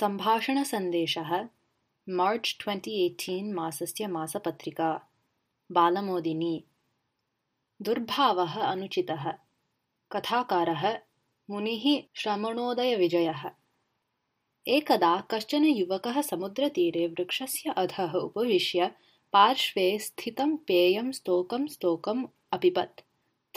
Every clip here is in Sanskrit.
सम्भाषणसन्देशः मार्च् ट्वेण्टि एय्टीन् मासस्य मासपत्रिका बालमोदिनी। दुर्भावः अनुचितः। कथाकारः मुनिः श्रमणोदयविजयः। एकदा कश्चन युवकः समुद्रतीरे वृक्षस्य अधः उपविश्य पार्श्वे स्थितं पेयं स्तोकं स्तोकम् अपिबत्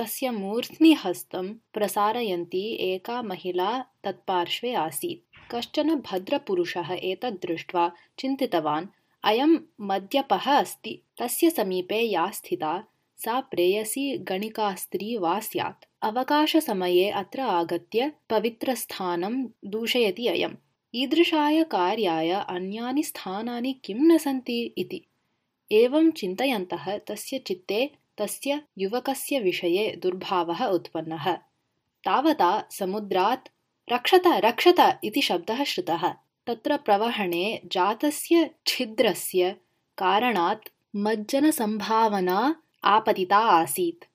तस्य मूर्ध्नि हस्तं प्रसारयन्ती एका महिला तत्पार्श्वे आसीत्। कश्चन भद्रपुरुषः एतद् दृष्ट्वा चिन्तितवान् अयं मद्यपः अस्ति तस्य समीपे या स्थिता? सा प्रेयसी गणिकास्त्री वा स्यात्? अवकाशसमये अत्र आगत्य पवित्रस्थानं दूषयति अयम्। ईदृशाय कार्याय अन्यानि स्थानानि किं न सन्ति इति? एवं चिन्तयन्तः तस्य चित्ते तस्य युवकस्य विषये दुर्भावः उत्पन्नः। तावता समुद्रात् रक्षत रक्षत इति शब्दः श्रुतः। तत्र प्रवहणे जातस्य छिद्रस्य कारणात् मज्जनसम्भावना आपतिता आसीत्।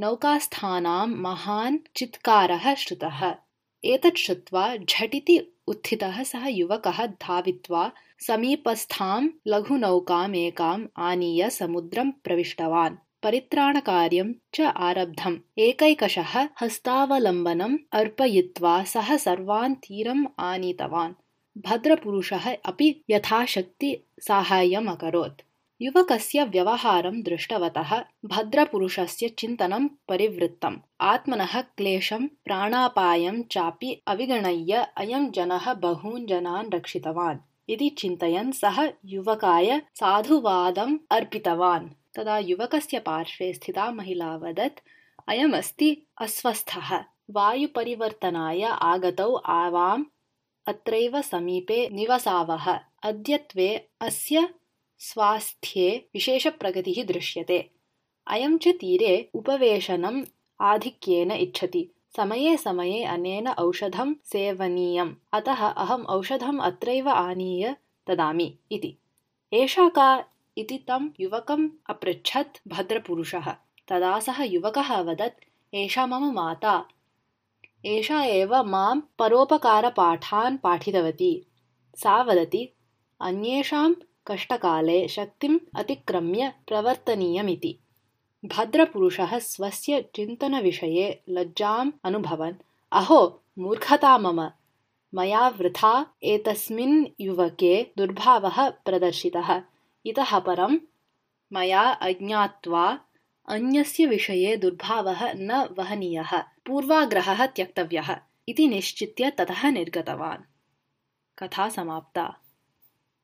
नौकास्थानां महान् चित्कारः श्रुतः। एतत् श्रुत्वा झटिति उत्थितः सः युवकः धावित्वा समीपस्थां लघुनौकामेकाम् आनीय समुद्रं प्रविष्टवान् परित्राणकार्यं च आरब्धम्। एकैकशः हस्तावलम्बनम् अर्पयित्वा सः सर्वान् तीरम् आनीतवान्। भद्रपुरुषः अपि यथाशक्ति साहाय्यम् अकरोत्। युवकस्य व्यवहारं दृष्टवतः भद्रपुरुषस्य चिन्तनं परिवृत्तम्। आत्मनः क्लेशं प्राणापायं चापि अविगणय्य अयं जनः बहून् जनान् रक्षितवान्। इति चिन्तयन् सः युवकाय साधुवादम् अर्पितवान् तदा युवकस्य पार्श्वे स्थिता महिला वदत् अयमस्ति अस्वस्थः। वायुपरिवर्तनाय आगतौ आवाम् अत्रैव समीपे निवसावः। अद्यत्वे अस्य स्वास्थ्ये विशेषप्रगतिः दृश्यते। अयं च तीरे उपवेशनम् आधिक्येन इच्छति। समये समये अनेन औषधं सेवनीयम्। अतः अहम् औषधम् अत्रैव आनीय ददामि इति। एषा का इति तं युवकम् अपृच्छत् भद्रपुरुषः। तदा सः युवकः अवदत् एषा मम माता। एषा एव मां परोपकारपाठान् पाठितवती। सा वदति अन्येषां कष्टकाले शक्तिम् अतिक्रम्य प्रवर्तनीयमिति। भद्रपुरुषः स्वस्य चिन्तनविषये लज्जाम् अनुभवन्। अहो मूर्खता मम। मया वृथा एतस्मिन् युवके दुर्भावः प्रदर्शितः इतः परं मया अज्ञात्वा अन्यस्य विषये दुर्भावः न वहनीयः पूर्वाग्रहः त्यक्तव्यः इति निश्चित्य ततः निर्गतवान्। कथा समाप्ता